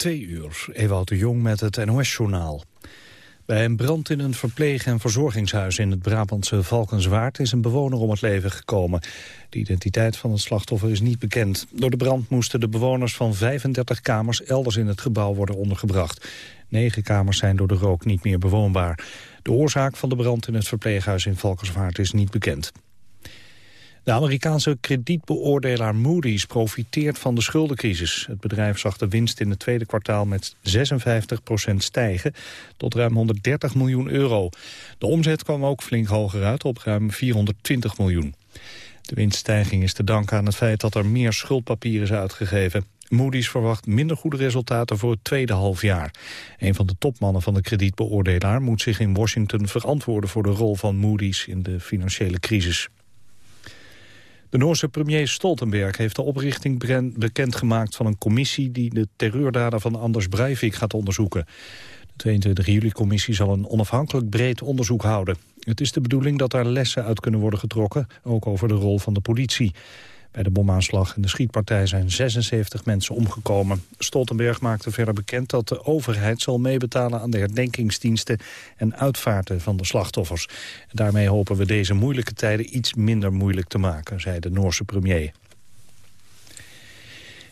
Twee uur, Ewout de Jong met het NOS-journaal. Bij een brand in een verpleeg- en verzorgingshuis in het Brabantse Valkenswaard is een bewoner om het leven gekomen. De identiteit van het slachtoffer is niet bekend. Door de brand moesten de bewoners van 35 kamers elders in het gebouw worden ondergebracht. Negen kamers zijn door de rook niet meer bewoonbaar. De oorzaak van de brand in het verpleeghuis in Valkenswaard is niet bekend. De Amerikaanse kredietbeoordelaar Moody's profiteert van de schuldencrisis. Het bedrijf zag de winst in het tweede kwartaal met 56% stijgen tot ruim 130 miljoen euro. De omzet kwam ook flink hoger uit op ruim 420 miljoen. De winststijging is te danken aan het feit dat er meer schuldpapier is uitgegeven. Moody's verwacht minder goede resultaten voor het tweede halfjaar. Een van de topmannen van de kredietbeoordelaar moet zich in Washington verantwoorden voor de rol van Moody's in de financiële crisis. De Noorse premier Stoltenberg heeft de oprichting bekendgemaakt van een commissie die de terreurdaden van Anders Breivik gaat onderzoeken. De 22 juli-commissie zal een onafhankelijk breed onderzoek houden. Het is de bedoeling dat daar lessen uit kunnen worden getrokken, ook over de rol van de politie. Bij de bomaanslag en de schietpartij zijn 76 mensen omgekomen. Stoltenberg maakte verder bekend dat de overheid zal meebetalen aan de herdenkingsdiensten en uitvaarten van de slachtoffers. daarmee hopen we deze moeilijke tijden iets minder moeilijk te maken, zei de Noorse premier.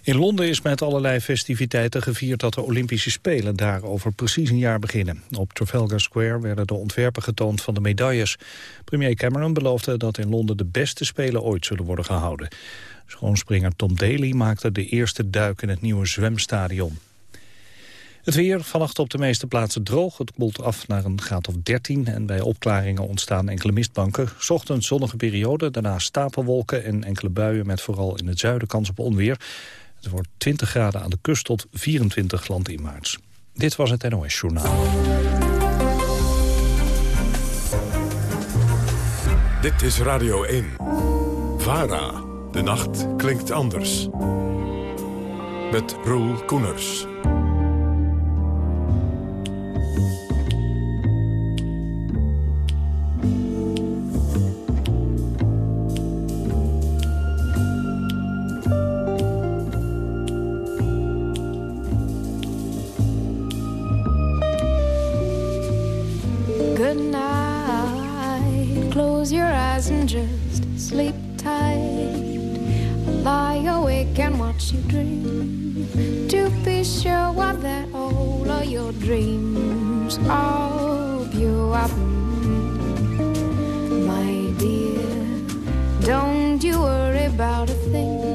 In Londen is met allerlei festiviteiten gevierd dat de Olympische Spelen daar over precies een jaar beginnen. Op Trafalgar Square werden de ontwerpen getoond van de medailles. Premier Cameron beloofde dat in Londen de beste Spelen ooit zullen worden gehouden. Schoonspringer Tom Daly maakte de eerste duik in het nieuwe zwemstadion. Het weer, vannacht op de meeste plaatsen droog. Het koelt af naar een graad of 13 en bij opklaringen ontstaan enkele mistbanken. Ochtend zonnige periode, daarna stapelwolken en enkele buien... met vooral in het zuiden kans op onweer. Het wordt 20 graden aan de kust tot 24 land in maart. Dit was het NOS Journaal. Dit is Radio 1. VARA. De nacht klinkt anders. Met Roel Koeners. You dream. To be sure what that all of your dreams are pure My dear, don't you worry about a thing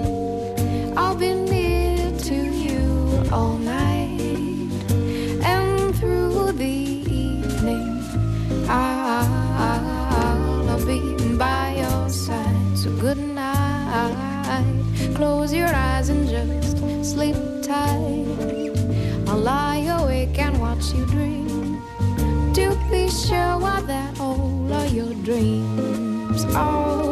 Close your eyes and just sleep tight. I'll lie awake and watch you dream. To be sure what that all of your dreams are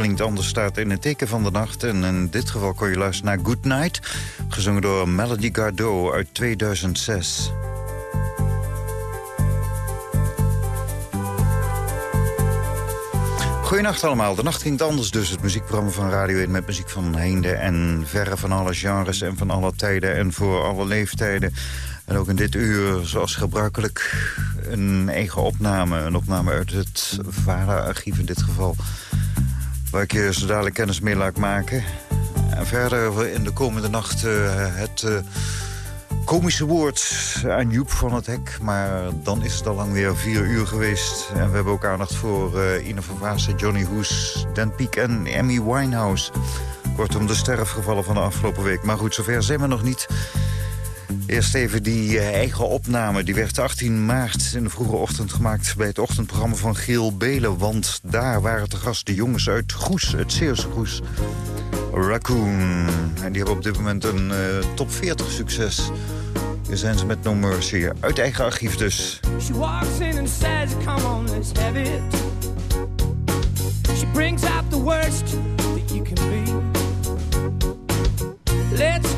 klinkt anders, staat in het teken van de nacht. En in dit geval kon je luisteren naar Good Night. Gezongen door Melody Gardot uit 2006. Goedenacht allemaal. De nacht ging anders dus. Het muziekprogramma van Radio 1 met muziek van heinde en verre van alle genres en van alle tijden en voor alle leeftijden. En ook in dit uur, zoals gebruikelijk, een eigen opname. Een opname uit het VARA-archief in dit geval. Waar ik je zo dadelijk kennis mee laat maken. En verder in de komende nacht uh, het... Uh, komische woord aan Joep van het Hek. Maar dan is het al lang weer vier uur geweest. En we hebben ook aandacht voor uh, Ine van Vaassen, Johnny Hoes, Dan Pieck en Amy Winehouse. Kortom, de sterfgevallen van de afgelopen week. Maar goed, zover zijn we nog niet. Eerst even die uh, eigen opname. Die werd 18 maart in de vroege ochtend gemaakt... bij het ochtendprogramma van Geel Belen. Want daar waren te gast de jongens uit Goes, het Zeeuwse Goes. Raccoon. En die hebben op dit moment een uh, top 40 succes. Hier zijn ze met No Mercy. Uit eigen archief dus. She walks in and says, come on, let's have it. She brings out the worst that you can be.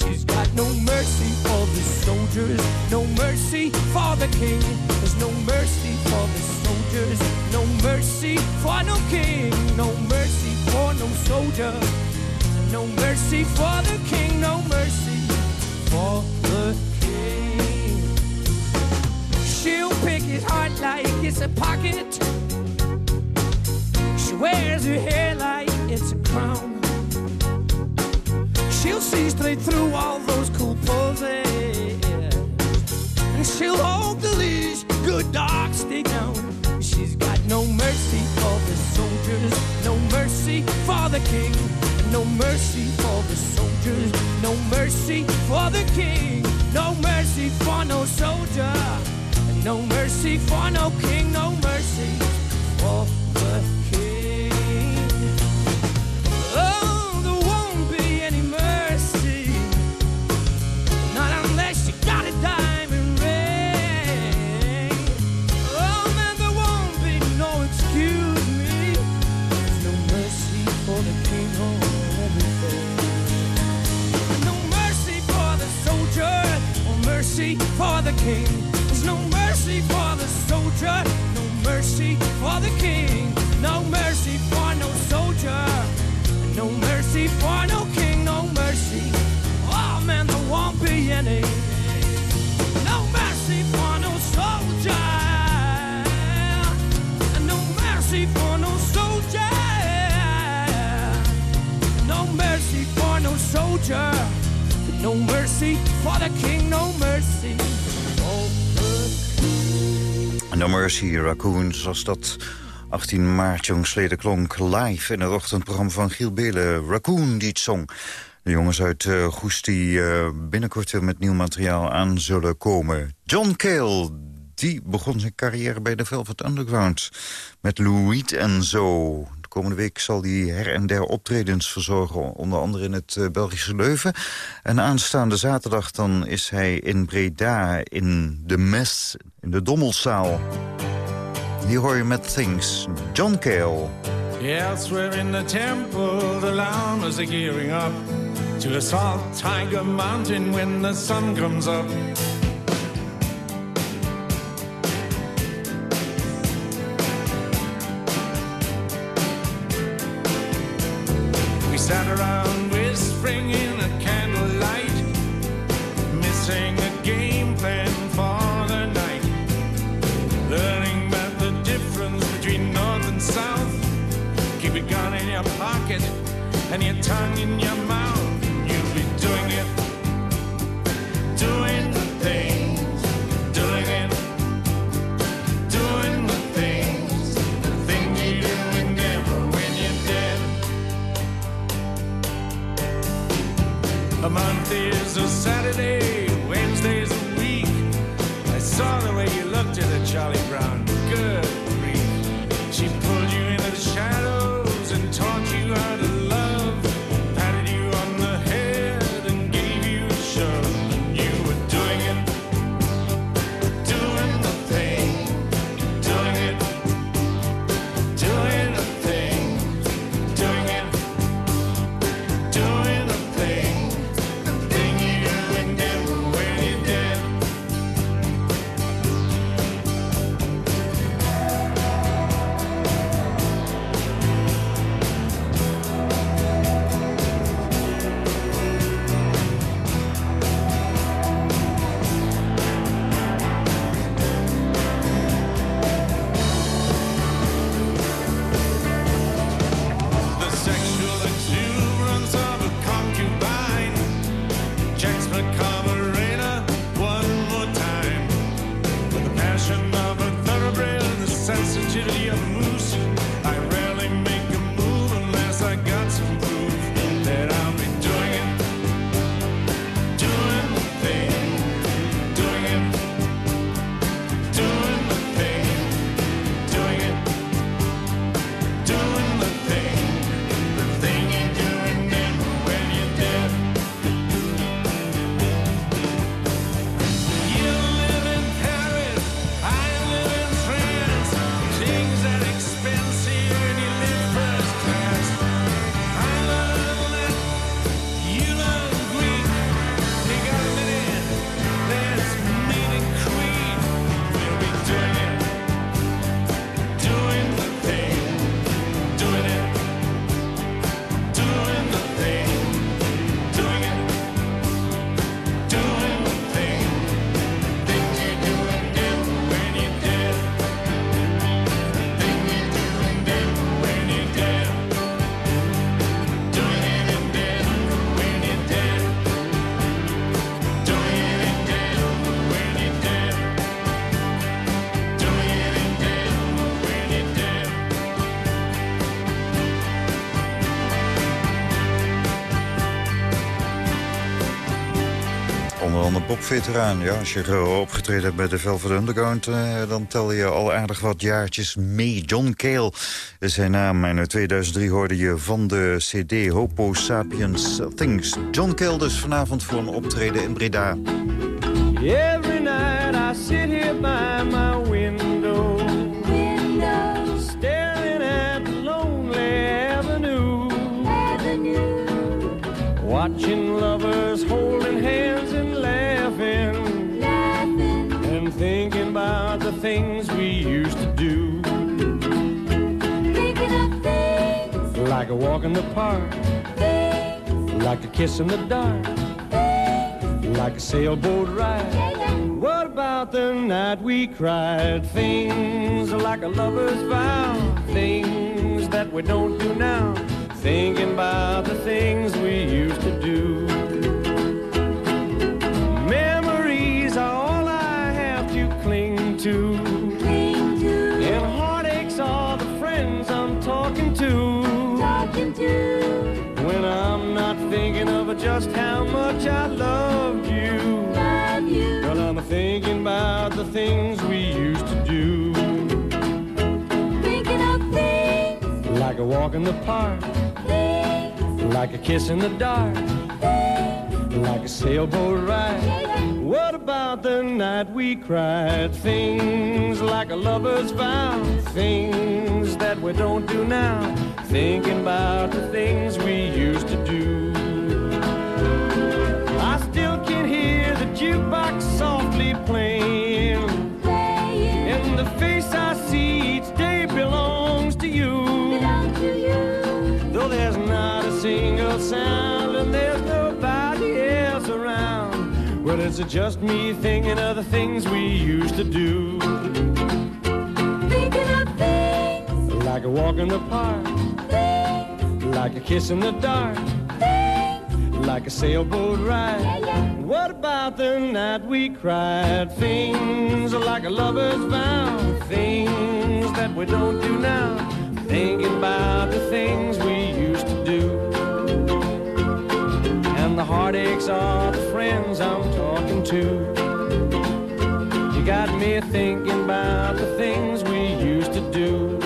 She's got no mercy for the soldiers, no mercy for the king. There's no mercy for the soldiers, no mercy for no king, no mercy for no soldier, no mercy for the king, no mercy for the king. She'll pick his heart like it's a pocket. She wears her hair like it's a crown. She'll see straight through all those cool poses. And she'll hold the leash, good dog, stay down. She's got no mercy for the soldiers, no mercy for the king. No mercy for the soldiers, no mercy for the king. No mercy for no soldier, no mercy for no king, no mercy for king. There's no mercy for the soldier, no mercy for the king. No mercy for no soldier, no mercy for no king, no mercy. Oh man, there won't be any. No mercy for no soldier, no mercy for no soldier, no mercy for no soldier, no mercy for the king, no mercy. No Mercy Raccoon, zoals dat 18 maart jongsleden klonk live in het ochtendprogramma van Giel Belen. Raccoon, die het zong. De jongens uit uh, Goes die uh, binnenkort weer met nieuw materiaal aan zullen komen. John Cale, die begon zijn carrière bij de Velvet Underground. Met Louis en zo. De komende week zal hij her en der optredens verzorgen. Onder andere in het uh, Belgische Leuven. En aanstaande zaterdag dan is hij in Breda in de Mes, in de Dommelzaal. Hier hoor je met Things, John Cale. Elsewhere in the temple, the llamas are gearing up to assault Tiger Mountain when the sun comes up. And your tongue in your mouth. James McCarthy. Popveteraan. Ja, als je opgetreden hebt bij de Velvet Underground... eh, dan tel je al aardig wat jaartjes mee. John Cale is zijn naam. En in 2003 hoorde je van de cd Hopo Sapiens Things. John Cale dus vanavond voor een optreden in Breda. Every night I sit here by my window, staring at the lonely avenue, watching lovers like a walk in the park, like a kiss in the dark, like a sailboat ride. What about the night we cried? Things like a lover's vow, things that we don't do now. Thinking about the things we used to do. When I'm not thinking of just how much I loved you. Well, I'm thinking about the things we used to do. Thinking of things. Like a walk in the park. Like a kiss in the dark. Like a sailboat ride. The night we cried? Things like a lover's vow. Things that we don't do now. Thinking about the things we used to do. I still can hear the jukebox softly playing. And the face I see each day belongs to you. Though there's not a single sound Well, it's just me thinking of the things we used to do. Like a walk in the park. Like a kiss in the dark. Like a sailboat ride. What about the night we cried? Things like a lover's vow. Things that we don't do now. Thinking about the things we used to do. And the the friends I'm talking to. You got me thinking about the things we used to do.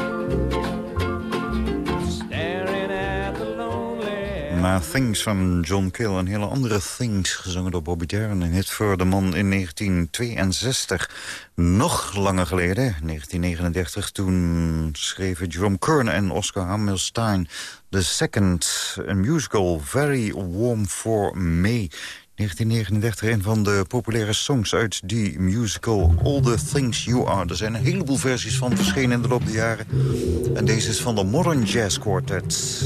Na Things van John Kill en hele andere Things, gezongen door Bobby Darin. Een hit voor de man in 1962. Nog langer geleden, 1939, toen schreven Jerome Kern en Oscar Hammerstein... The Second, musical, Very Warm for Me... 1939, een van de populaire songs uit die musical All the Things You Are. Er zijn een heleboel versies van verschenen in de loop der jaren. En deze is van de Modern Jazz Quartet.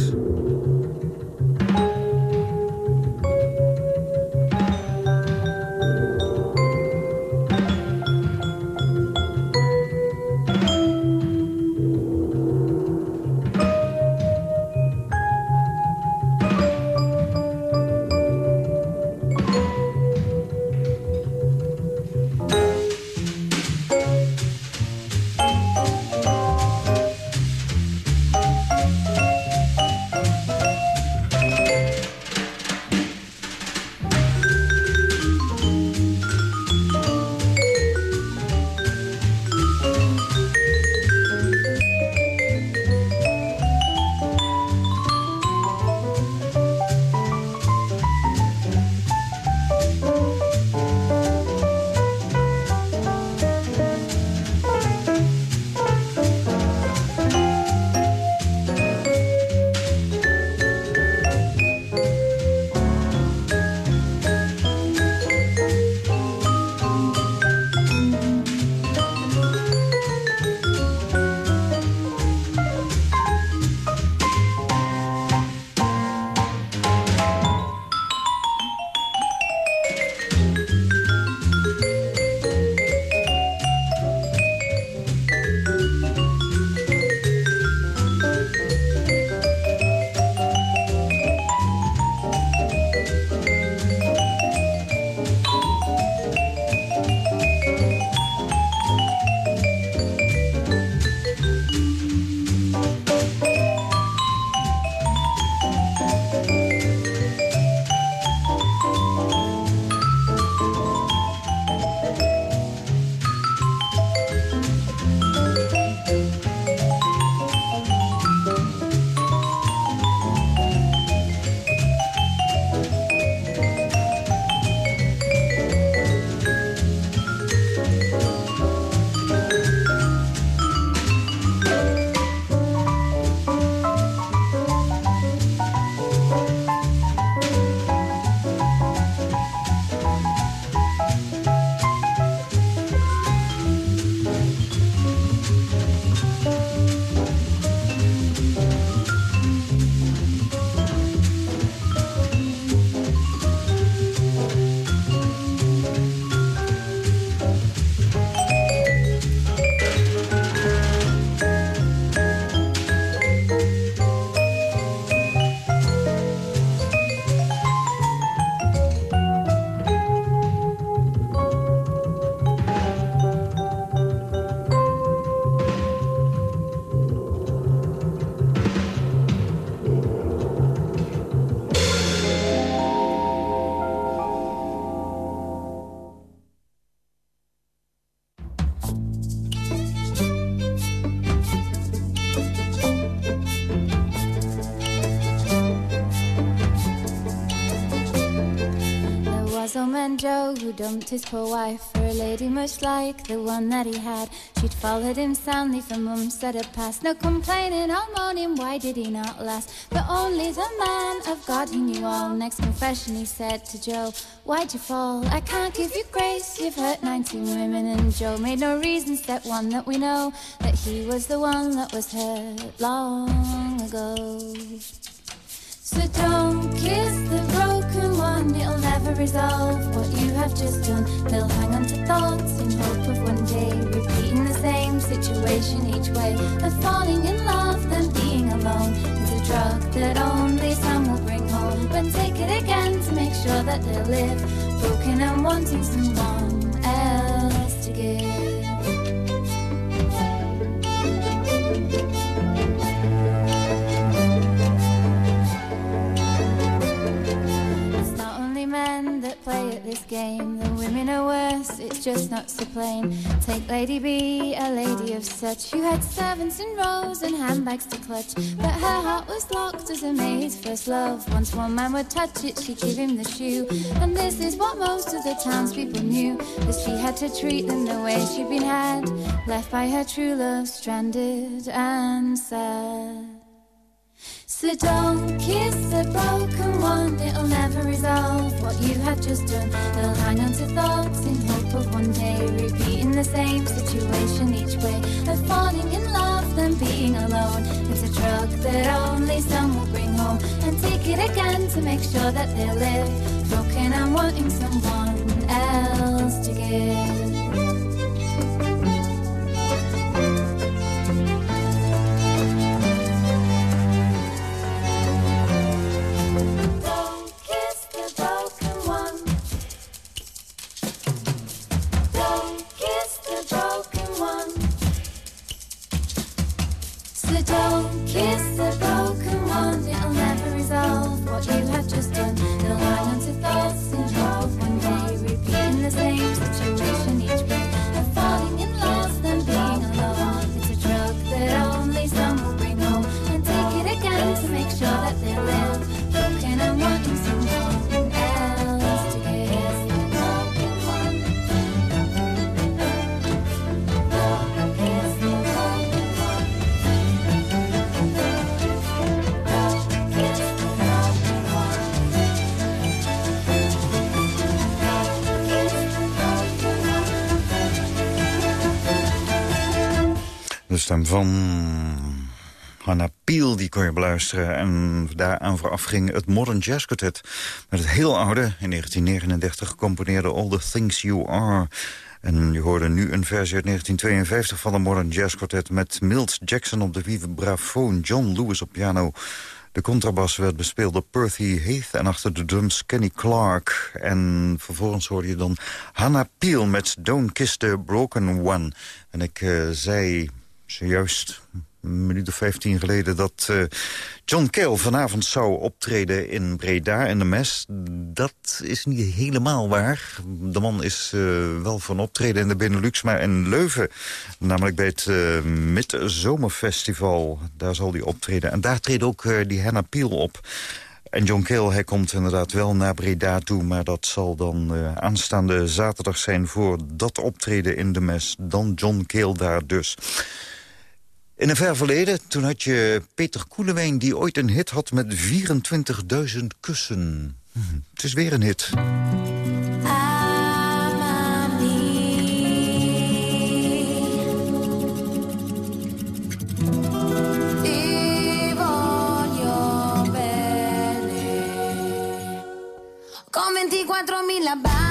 Who dumped his poor wife for a lady much like the one that he had. She'd followed him soundly for months that had passed. No complaining or moaning, why did he not last? But only the man of God, he knew all. Next confession, he said to Joe, Why'd you fall? I can't give you grace, you've hurt 19 women. And Joe made no reason, step one, that we know that he was the one that was hurt long ago. So don't kiss the broken one, it'll never resolve what you have just done. They'll hang on to thoughts in hope of one day repeating the same situation each way. Of falling in love, then being alone It's a drug that only some will bring home. But take it again to make sure that they'll live, broken and wanting someone else to give. Men that play at this game. The women are worse, it's just not so plain. Take Lady B, a lady of such, who had servants in rows and handbags to clutch. But her heart was locked as a maid's first love. Once one man would touch it, she'd give him the shoe. And this is what most of the townspeople knew that she had to treat them the way she'd been had, left by her true love, stranded and sad. So don't kiss the broken one, it'll never resolve what you have just done. They'll hang on to thoughts in hope of one day repeating the same situation each way. Of falling in love, then being alone. It's a drug that only some will bring home. And take it again to make sure that they live. Broken and wanting someone else to give. What you have just done. They'll hang on to thoughts van Hannah Peel, die kon je beluisteren. En daaraan vooraf ging het Modern Jazz Quartet... met het heel oude, in 1939 gecomponeerde All the Things You Are... En je hoorde nu een versie uit 1952 van de Modern Jazz Quartet... met Milt Jackson op de vibrafoon, John Lewis op piano... De contrabas werd bespeeld door Percy Heath en achter de drums Kenny Clark. En vervolgens hoorde je dan Hannah Peel met Don't Kiss the Broken One. En ik eh, zei zojuist een minuut of 15 geleden... dat eh, John Cale vanavond zou optreden in Breda in de mes. Dat is niet helemaal waar. De man is eh, wel van optreden in de Benelux, maar in Leuven. Namelijk bij het uh, Midzomerfestival. Daar zal hij optreden. En daar treedt ook die Hannah Peel op. En John Cale, hij komt inderdaad wel naar Breda toe... maar dat zal dan aanstaande zaterdag zijn voor dat optreden in de mes. Dan John Cale daar dus. In een ver verleden, toen had je Peter Koelewijn... die ooit een hit had met 24.000 kussen. Hm, het is weer een hit. Con 24.000 baci,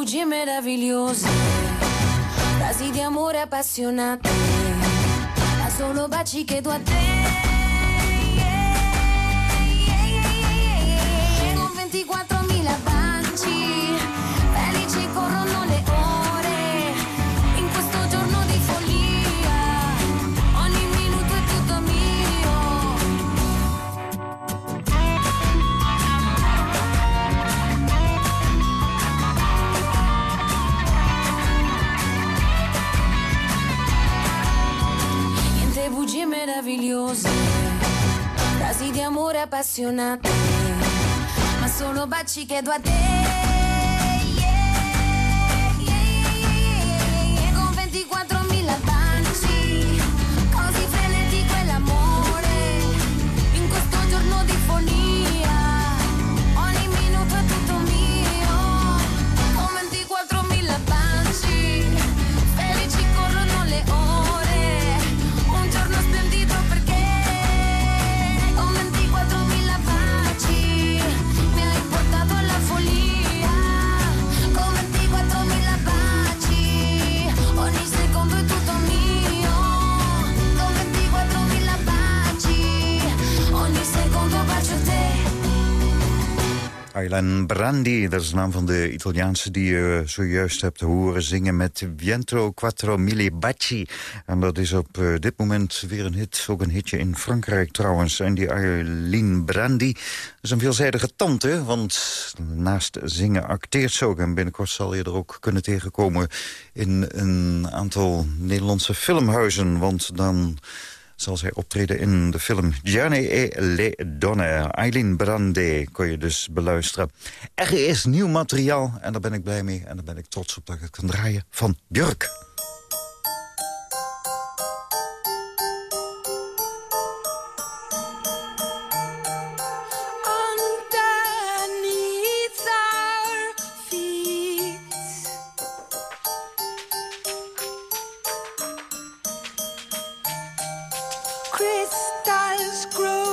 bugie meravigliose, frasi di amore appassionate, ma solo baci che do a te. Con 24.000 meravigliose, frasi di amore appassionate, ma solo baci che do a te. Aylan Brandi, dat is de naam van de Italiaanse die je zojuist hebt horen zingen met Viento Quattro Mille Baci. En dat is op uh, dit moment weer een hit, ook een hitje in Frankrijk trouwens. En die Aylan Brandi is een veelzijdige tante, want naast zingen acteert ze ook. En binnenkort zal je er ook kunnen tegenkomen in een aantal Nederlandse filmhuizen, want dan zal zij optreden in de film Gianni e le Donne. Eileen Brande kon je dus beluisteren. Er is nieuw materiaal en daar ben ik blij mee. En daar ben ik trots op dat ik het kan draaien van Björk. crystals grow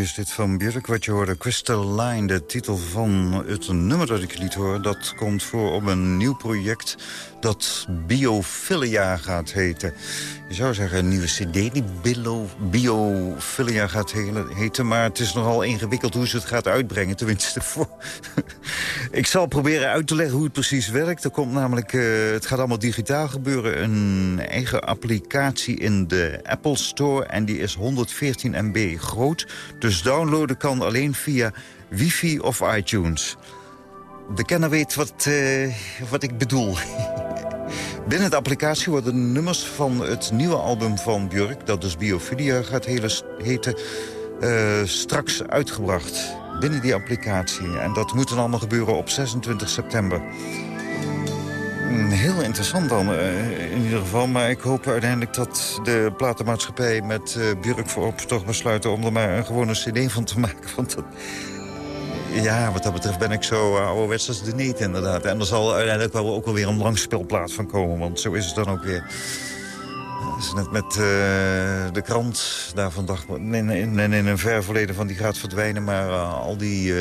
is dit van Björk. Wat je hoorde, Crystalline, de titel van het nummer dat ik liet horen... dat komt voor op een nieuw project dat Biophilia gaat heten. Je zou zeggen een nieuwe cd die Biophilia gaat heten... maar het is nogal ingewikkeld hoe ze het gaat uitbrengen. Tenminste, voor... ik zal proberen uit te leggen hoe het precies werkt. Er komt namelijk, uh, het gaat allemaal digitaal gebeuren... een eigen applicatie in de Apple Store... en die is 114 MB groot. Dus downloaden kan alleen via wifi of iTunes. De kenner weet wat, uh, wat ik bedoel. Binnen de applicatie worden de nummers van het nieuwe album van Björk... dat dus Biophilia gaat heten, uh, straks uitgebracht. Binnen die applicatie. En dat moet dan allemaal gebeuren op 26 september. Mm, heel interessant dan, uh, in ieder geval. Maar ik hoop uiteindelijk dat de platenmaatschappij met uh, Björk voorop toch besluiten... om er maar een gewone cd van te maken. Want dat, ja, wat dat betreft ben ik zo uh, ouderwets als de niet inderdaad. En er zal uiteindelijk wel ook wel weer een langspeelplaat van komen. Want zo is het dan ook weer. Is net met uh, de krant daar vandaag in, in, in, een ver verleden van die gaat verdwijnen. Maar uh, al die,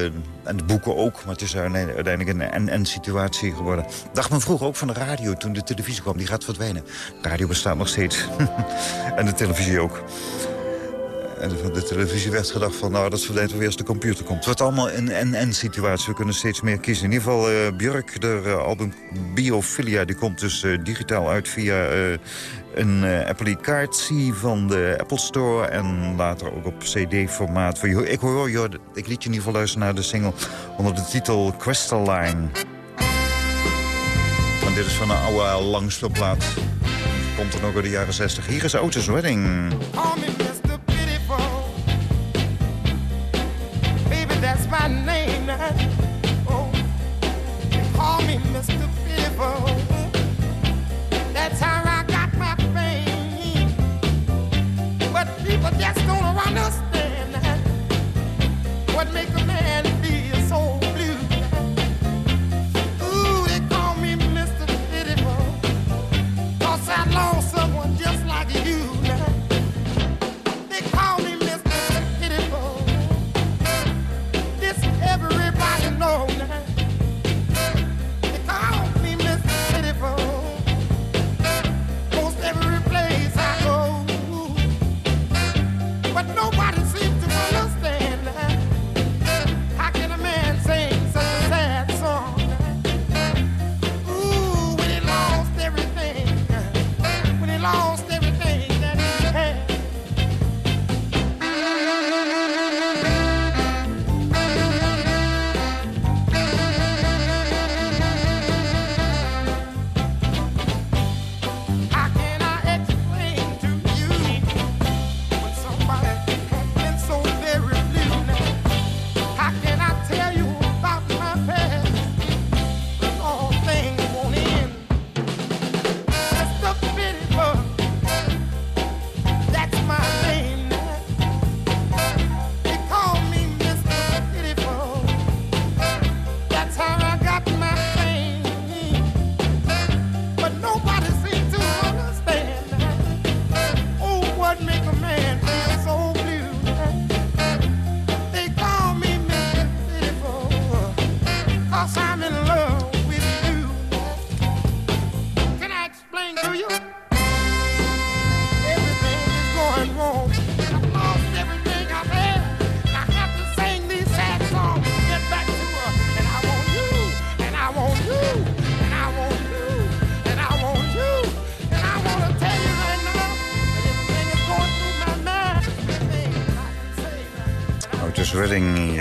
en de boeken ook, maar het is uiteindelijk een en-en-situatie geworden. Dacht men vroeger ook van de radio toen de televisie kwam, die gaat verdwijnen. De radio bestaat nog steeds. en de televisie ook. En van de televisie werd gedacht van, nou, dat verdwijnt weer als de computer komt. Het wordt allemaal een en-en-situatie. We kunnen steeds meer kiezen. In ieder geval, uh, Björk, de uh, album Biophilia, die komt dus uh, digitaal uit via een applicatie van de Apple Store. En later ook op cd-formaat. Ik hoor, joh, ik liet je in ieder geval luisteren naar de single onder de titel Crystalline. En dit is van een oude langspeelplaat. Komt er nog uit de jaren 60. Hier is Otis Wedding. That's my name now. Oh, they call me Mr. Pitiful. That's how I got my fame. But people just don't understand what make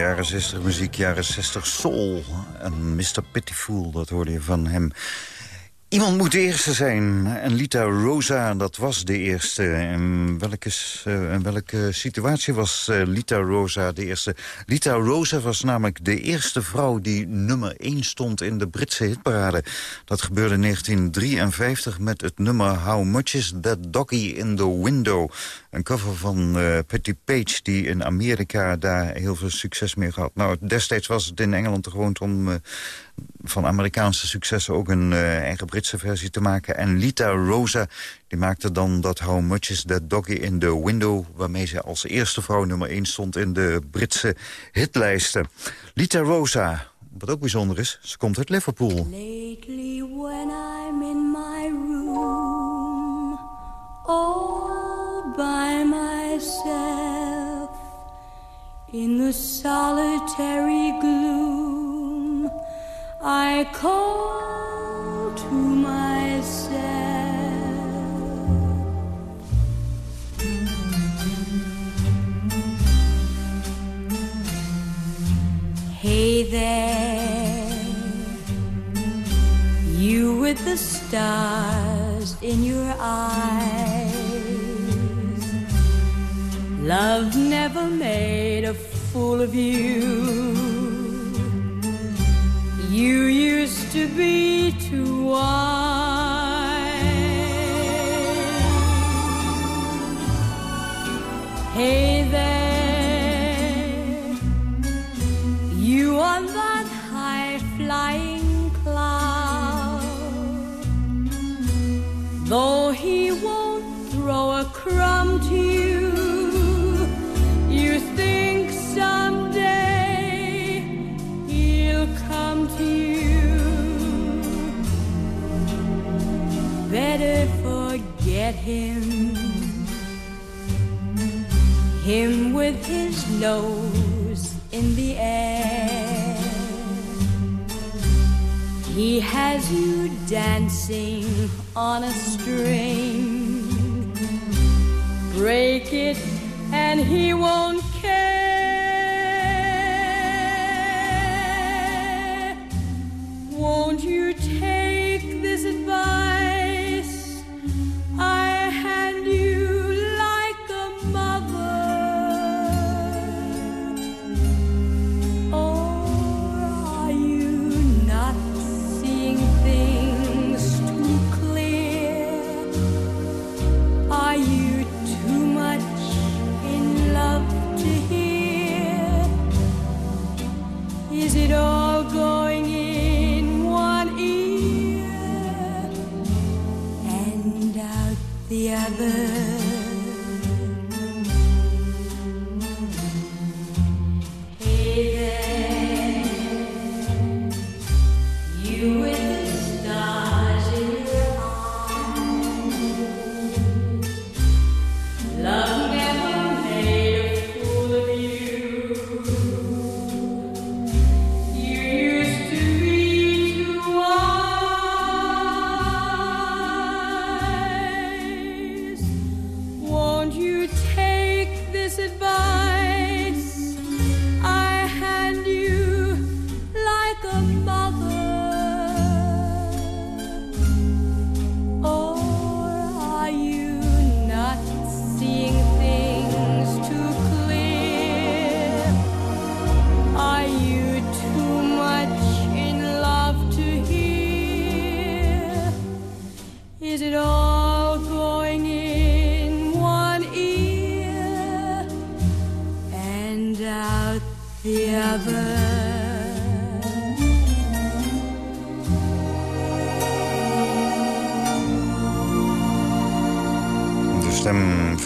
jaren 60 muziek, jaren 60 soul. En Mr. Pitiful, dat hoorde je van hem. Iemand moet de eerste zijn. En Lita Rosa, dat was de eerste. In welke, eh, welke situatie was eh, Lita Rosa de eerste? Lita Rosa was namelijk de eerste vrouw die nummer 1 stond in de Britse hitparade. Dat gebeurde in 1953 met het nummer How Much Is That Doggy in the Window? Een cover van eh Patty Page die in Amerika daar heel veel succes mee gehad. Nou, destijds was het in Engeland de gewoonte om... van Amerikaanse successen ook een eh, eigen Britse versie te maken. En Lita Rosa die maakte dan dat How Much Is That Doggy in the Window... waarmee ze als eerste vrouw nummer 1 stond in de Britse hitlijsten. Lita Rosa, wat ook bijzonder is, ze komt uit Liverpool. Lately when I'm in my room All by myself In the solitary gloom I call to myself. Hey there You with the stars in your eyes. Love never made a fool of you You used to be too wise. Hey there You on that high flying cloud. Though he won't throw a crumb you. Better forget him. Him with his nose in the air. He has you dancing on a string. Break it and he won't take this advice? The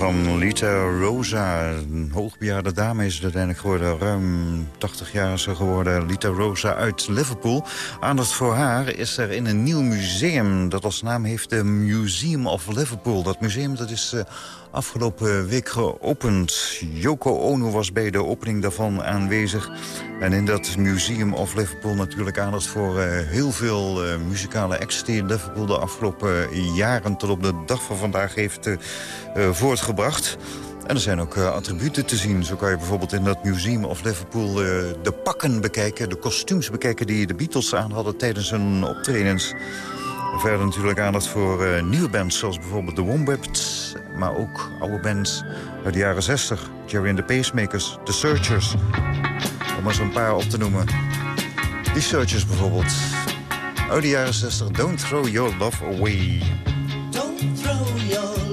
van Lita Rosa, een hoogbejaarde dame is het uiteindelijk geworden. Ruim 80 jaar is ze geworden. Lita Rosa uit Liverpool. Aandacht voor haar is er in een nieuw museum... dat als naam heeft de Museum of Liverpool. Dat museum dat is eh, afgelopen week geopend. Yoko Ono was bij de opening daarvan aanwezig. En in dat Museum of Liverpool natuurlijk aandacht voor eh, heel veel eh, muzikale acts... die Liverpool de afgelopen jaren tot op de dag van vandaag heeft eh, eh, voortgebracht. En er zijn ook eh, attributen te zien. Zo kan je bijvoorbeeld in dat Museum of Liverpool eh, de pakken bekijken... de kostuums bekijken die de Beatles aan hadden tijdens hun optredens. Verder natuurlijk aandacht voor eh, nieuwe bands zoals bijvoorbeeld The Wombats... maar ook oude bands uit de jaren 60. Jerry and the Pacemakers, The Searchers. Om maar zo'n paar op te noemen. Die Searchers bijvoorbeeld. Uit de jaren 60, Don't Throw Your Love Away. Don't throw your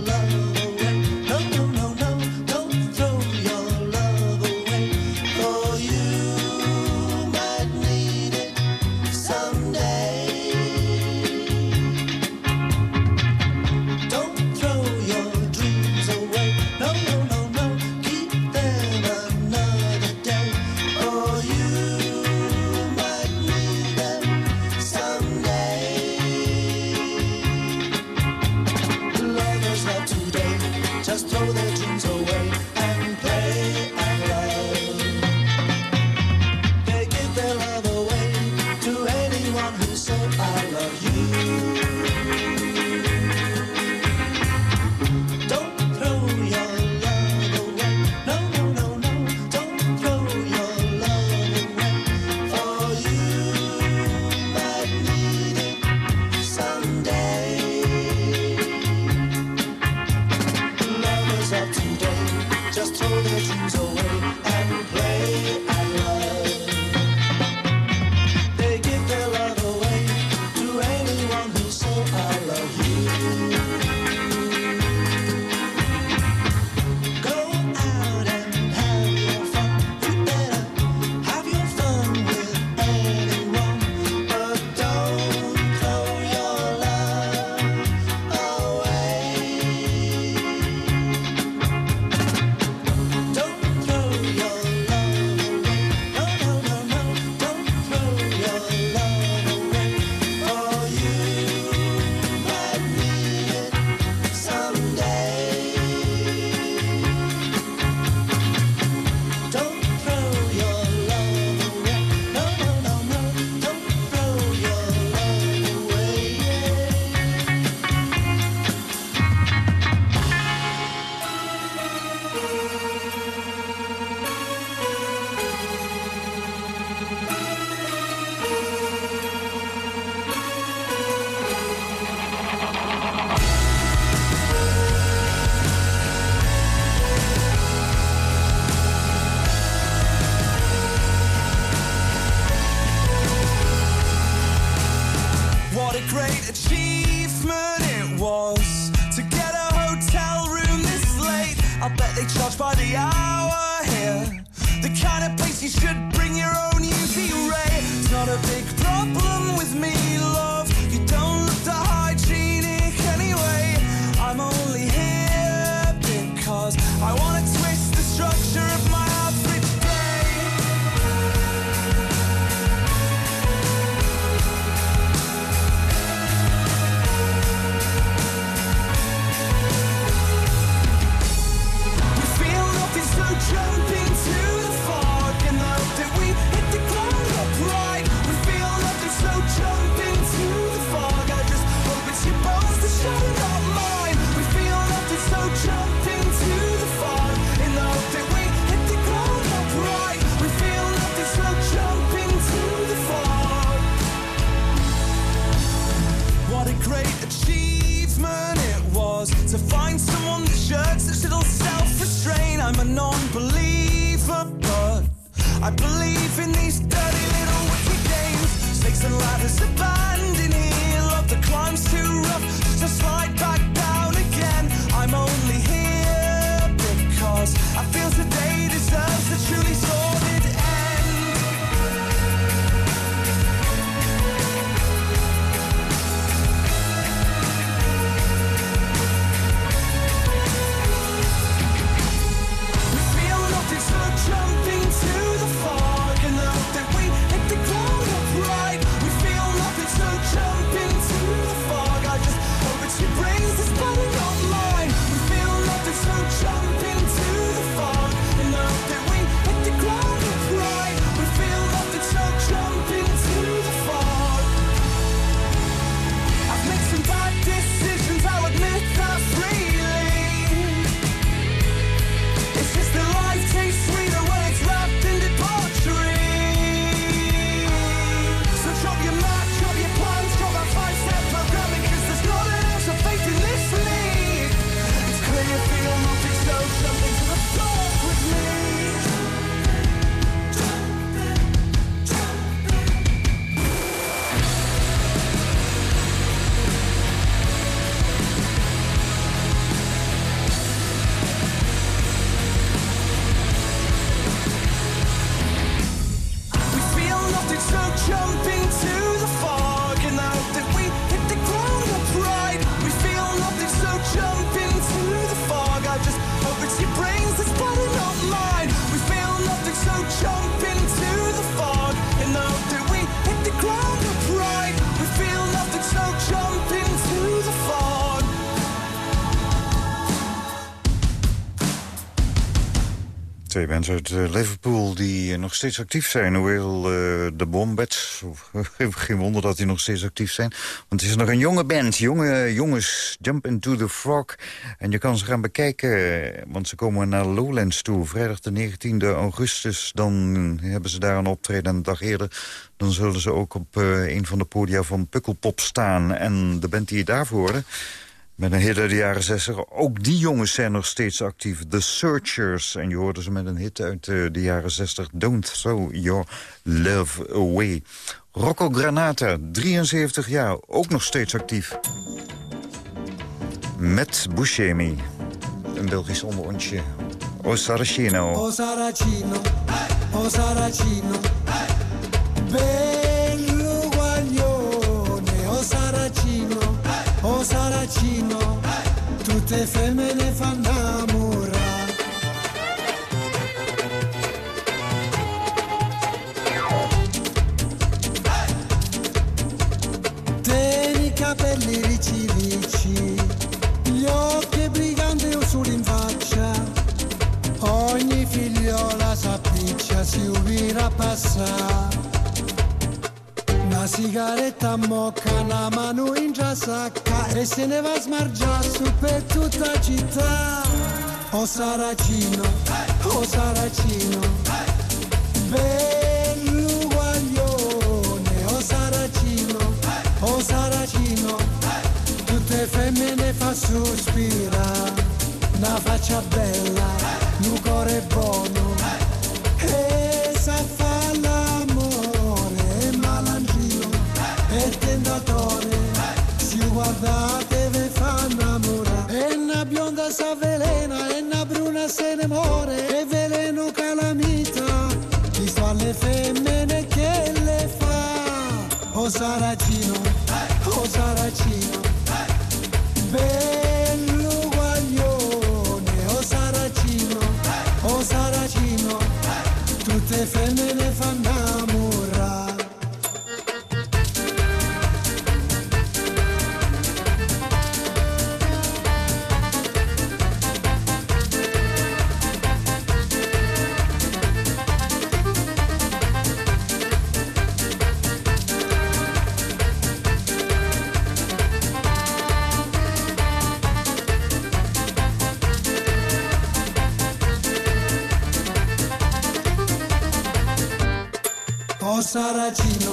should bring your own UV ray. It's not a big problem with me, love. it's is a Mensen uit eh, Liverpool die eh, nog steeds actief zijn. Hoewel eh, de Bombets, geen wonder dat die nog steeds actief zijn. Want het is nog een jonge band, jonge jongens, Jump Into the Frog. En je kan ze gaan bekijken, want ze komen naar Lowlands toe. Vrijdag de 19e augustus, dan hebben ze daar een optreden. En een dag eerder dan zullen ze ook op een van de podia van Pukkelpop staan. En de band die je daarvoor. Met een hit uit de jaren 60. Ook die jongens zijn nog steeds actief. The Searchers. En je hoorde ze met een hit uit eh, de jaren 60. Don't throw your love away. Rocco Granata, 73 jaar. Ook nog steeds actief. Met Buscemi. Een Belgisch onderontje. O Saracino. O Saracino, o Saracino, o Saracino, tutte femmine fanno innamorare. Tieni i capelli ricci ricci, gli occhi briganti usuri in faccia, ogni figliola s'appiccia, si ubira passare. Sigaretta mocca, una mano in già sacca e se ne va a smargiare su per tutta la città. O Saracino, o Saracino, bello guaglione, o Saracino, o Saracino, tutte femmine fa sospirare, una faccia bella, un cuore buono, sarà saracino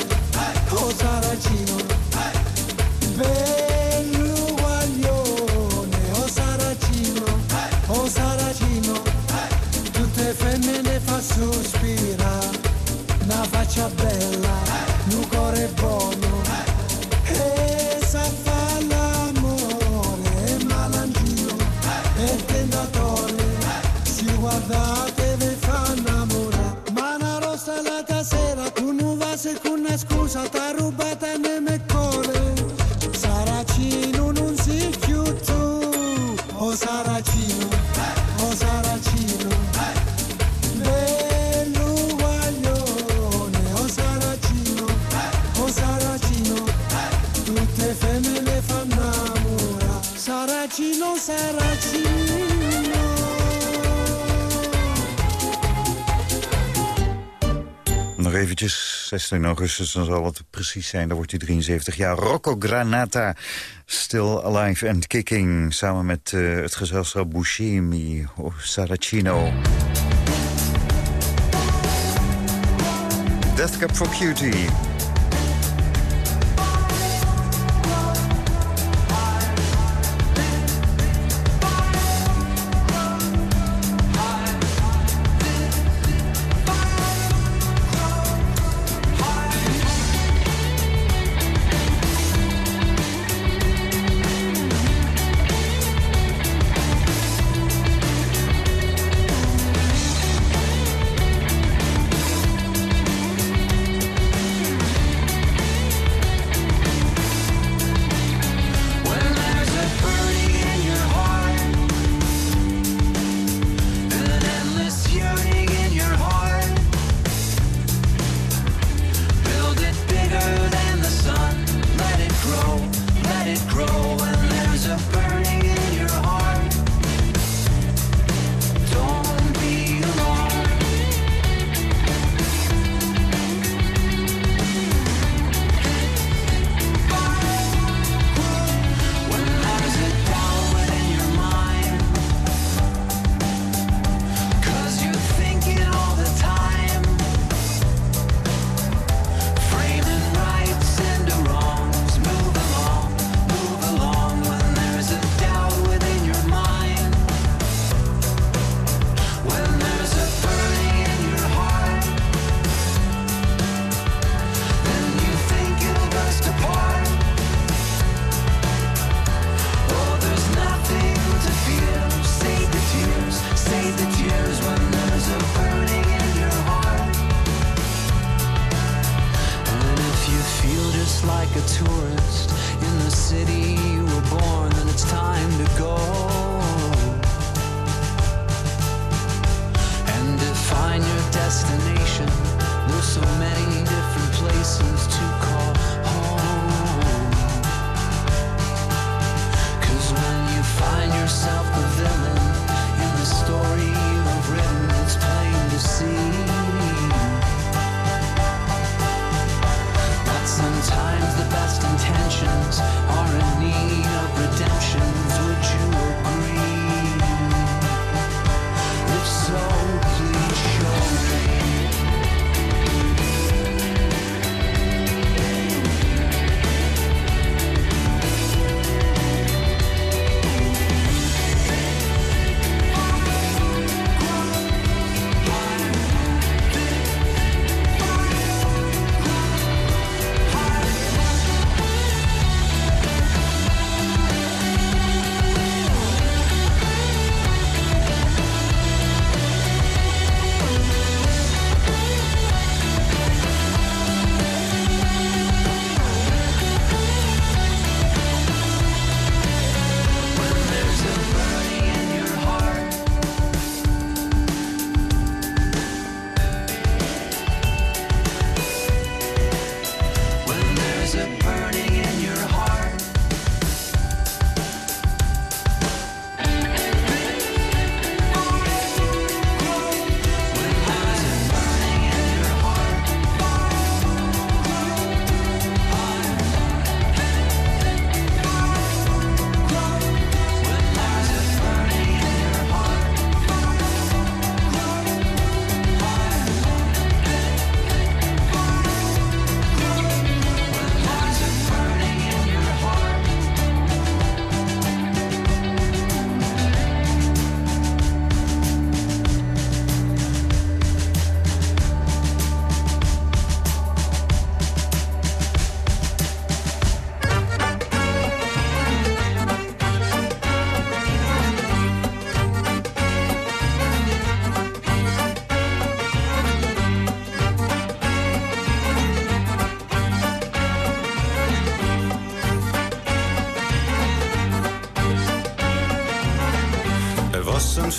16 augustus, dan zal het precies zijn. Dan wordt hij 73 jaar. Rocco Granata, still alive and kicking. Samen met eh, het gezelschap Bushimi of Saracino. Death Cup for Cutie.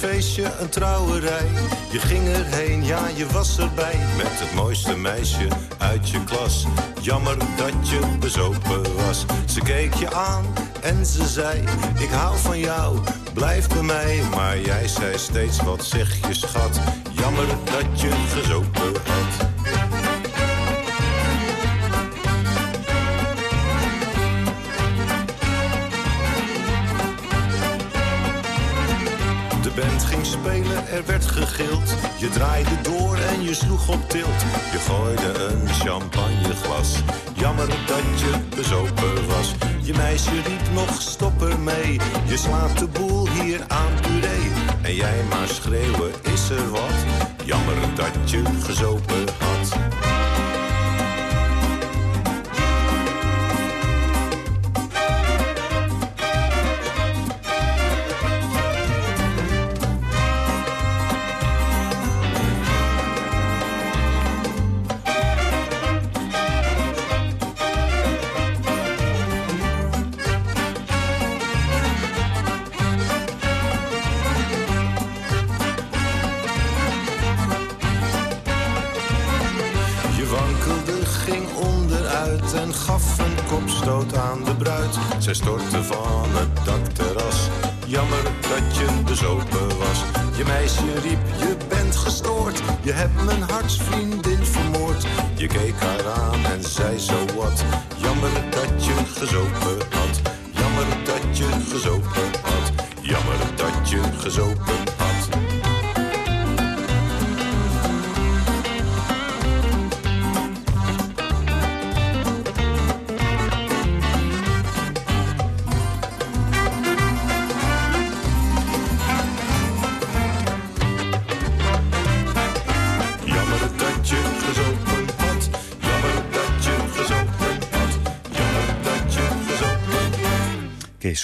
Feestje, een trouwerij. Je ging erheen, ja, je was erbij. Met het mooiste meisje uit je klas. Jammer dat je bezopen was. Ze keek je aan en ze zei, ik hou van jou, blijf bij mij. Maar jij zei steeds, wat zeg je schat. Jammer dat je gezopen had. Er werd gegild. Je draaide door en je sloeg op tilt. Je gooide een champagneglas. Jammer dat je bezopen was. Je meisje riep nog stop ermee. Je slaat de boel hier aan puree. En jij maar schreeuwen, is er wat? Jammer dat je gezopen had. Gezopen had. Jammer dat je gezopen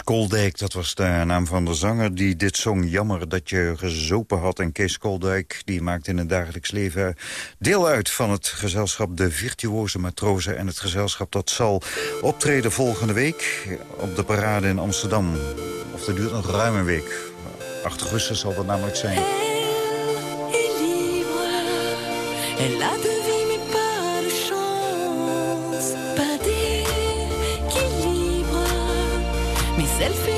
Koldijk, dat was de naam van de zanger die dit zong. Jammer dat je gezopen had. En Kees Koldijk die maakt in het dagelijks leven deel uit van het gezelschap De Virtuoze Matrozen. En het gezelschap dat zal optreden volgende week op de parade in Amsterdam. Of dat duurt nog ruim een week. 8 augustus zal dat namelijk zijn. selfie.